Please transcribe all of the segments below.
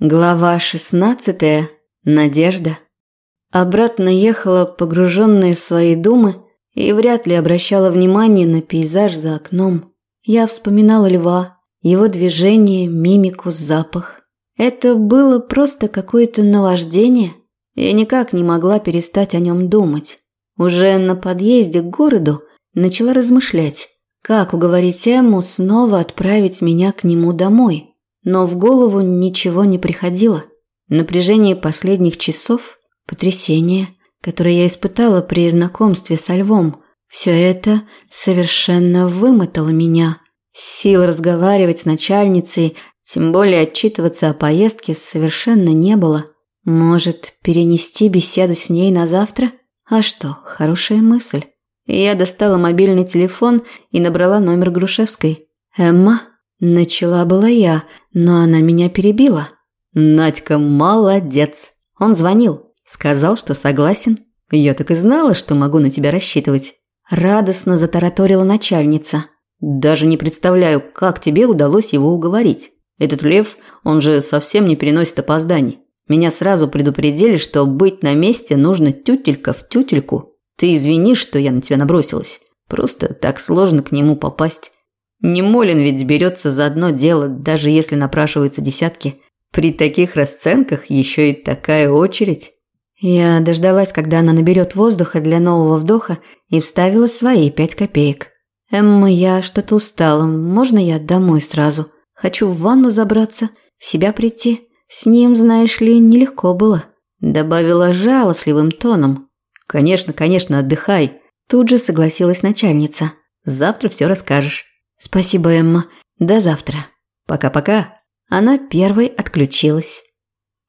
Глава 16. Надежда. Обратно ехала, погруженная в свои думы, и вряд ли обращала внимание на пейзаж за окном. Я вспоминала льва, его движение, мимику, запах. Это было просто какое-то наваждение. Я никак не могла перестать о нем думать. Уже на подъезде к городу начала размышлять, как уговорить Эмму снова отправить меня к нему домой но в голову ничего не приходило. Напряжение последних часов, потрясение, которое я испытала при знакомстве со львом, все это совершенно вымотало меня. Сил разговаривать с начальницей, тем более отчитываться о поездке совершенно не было. Может, перенести беседу с ней на завтра? А что, хорошая мысль. Я достала мобильный телефон и набрала номер Грушевской. «Эмма?» Начала была я, но она меня перебила. Надька молодец. Он звонил, сказал, что согласен. Я так и знала, что могу на тебя рассчитывать. Радостно затараторила начальница. Даже не представляю, как тебе удалось его уговорить. Этот лев, он же совсем не переносит опозданий. Меня сразу предупредили, что быть на месте нужно тютелька в тютельку. Ты извини, что я на тебя набросилась. Просто так сложно к нему попасть. Не Молин ведь берется за одно дело, даже если напрашиваются десятки. При таких расценках еще и такая очередь. Я дождалась, когда она наберет воздуха для нового вдоха и вставила свои пять копеек. «Эмма, я что-то устала. Можно я домой сразу? Хочу в ванну забраться, в себя прийти. С ним, знаешь ли, нелегко было». Добавила жалостливым тоном. «Конечно, конечно, отдыхай». Тут же согласилась начальница. «Завтра все расскажешь». «Спасибо, Эмма. До завтра. Пока-пока». Она первой отключилась.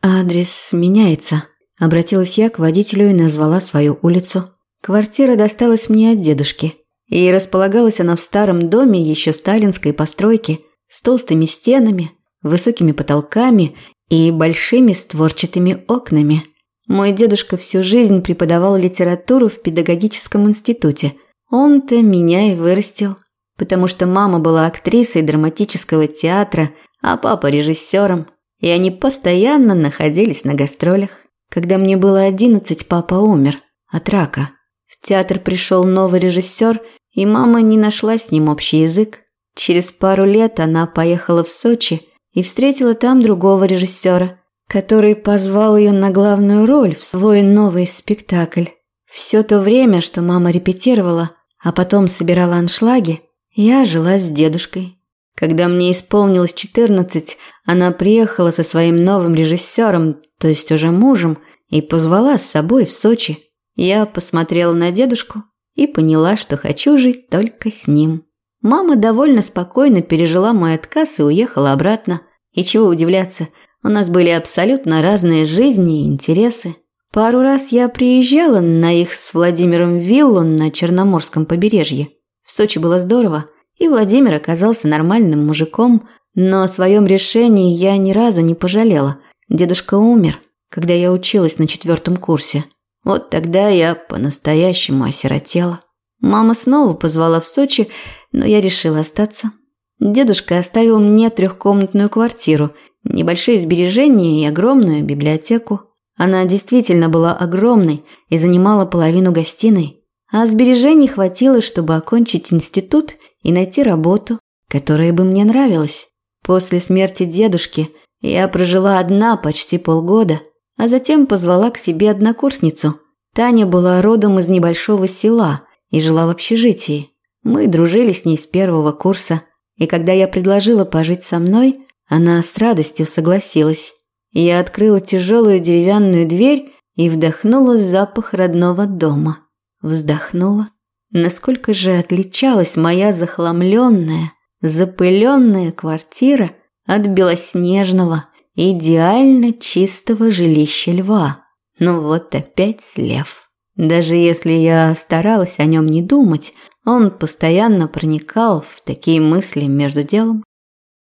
«Адрес меняется», – обратилась я к водителю и назвала свою улицу. Квартира досталась мне от дедушки. И располагалась она в старом доме еще сталинской постройки, с толстыми стенами, высокими потолками и большими створчатыми окнами. Мой дедушка всю жизнь преподавал литературу в педагогическом институте. Он-то меня и вырастил потому что мама была актрисой драматического театра, а папа режиссером, и они постоянно находились на гастролях. Когда мне было одиннадцать, папа умер от рака. В театр пришел новый режиссер, и мама не нашла с ним общий язык. Через пару лет она поехала в Сочи и встретила там другого режиссера, который позвал ее на главную роль в свой новый спектакль. Все то время, что мама репетировала, а потом собирала аншлаги, я жила с дедушкой. Когда мне исполнилось 14, она приехала со своим новым режиссером, то есть уже мужем, и позвала с собой в Сочи. Я посмотрела на дедушку и поняла, что хочу жить только с ним. Мама довольно спокойно пережила мой отказ и уехала обратно. И чего удивляться, у нас были абсолютно разные жизни и интересы. Пару раз я приезжала на их с Владимиром виллу на Черноморском побережье. В Сочи было здорово, и Владимир оказался нормальным мужиком, но о своем решении я ни разу не пожалела. Дедушка умер, когда я училась на четвертом курсе. Вот тогда я по-настоящему осиротела. Мама снова позвала в Сочи, но я решила остаться. Дедушка оставил мне трехкомнатную квартиру, небольшие сбережения и огромную библиотеку. Она действительно была огромной и занимала половину гостиной а сбережений хватило, чтобы окончить институт и найти работу, которая бы мне нравилась. После смерти дедушки я прожила одна почти полгода, а затем позвала к себе однокурсницу. Таня была родом из небольшого села и жила в общежитии. Мы дружили с ней с первого курса, и когда я предложила пожить со мной, она с радостью согласилась. Я открыла тяжелую деревянную дверь и вдохнула запах родного дома. Вздохнула. Насколько же отличалась моя захламленная, запыленная квартира от белоснежного, идеально чистого жилища льва. Ну вот опять лев. Даже если я старалась о нем не думать, он постоянно проникал в такие мысли между делом.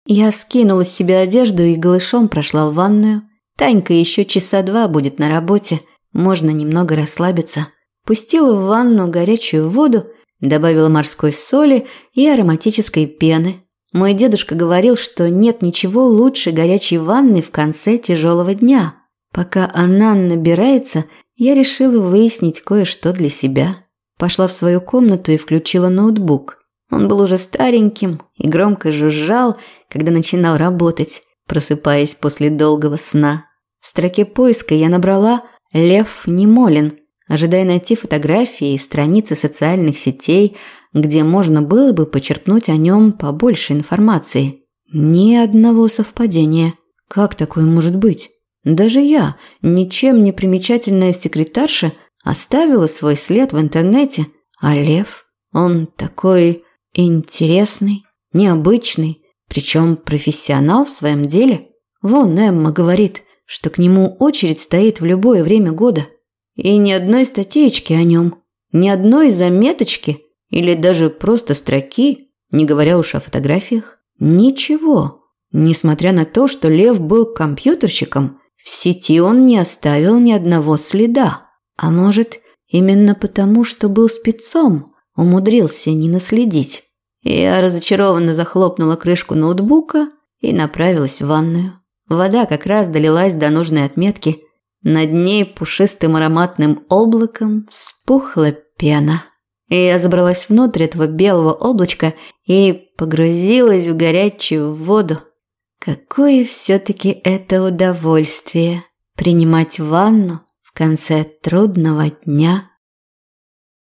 Я скинула с себя одежду и голышом прошла в ванную. Танька еще часа два будет на работе, можно немного расслабиться. Пустила в ванну горячую воду, добавила морской соли и ароматической пены. Мой дедушка говорил, что нет ничего лучше горячей ванны в конце тяжелого дня. Пока она набирается, я решила выяснить кое-что для себя. Пошла в свою комнату и включила ноутбук. Он был уже стареньким и громко жужжал, когда начинал работать, просыпаясь после долгого сна. В строке поиска я набрала «Лев Немолин», ожидая найти фотографии и страницы социальных сетей, где можно было бы почерпнуть о нем побольше информации. Ни одного совпадения. Как такое может быть? Даже я, ничем не примечательная секретарша, оставила свой след в интернете, а Лев, он такой интересный, необычный, причем профессионал в своем деле. Вон Эмма говорит, что к нему очередь стоит в любое время года. И ни одной статейки о нем, ни одной заметочки или даже просто строки, не говоря уж о фотографиях. Ничего. Несмотря на то, что Лев был компьютерщиком, в сети он не оставил ни одного следа. А может, именно потому, что был спецом, умудрился не наследить. Я разочарованно захлопнула крышку ноутбука и направилась в ванную. Вода как раз долилась до нужной отметки. Над ней пушистым ароматным облаком вспухла пена. И я забралась внутрь этого белого облачка и погрузилась в горячую воду. Какое все-таки это удовольствие принимать ванну в конце трудного дня.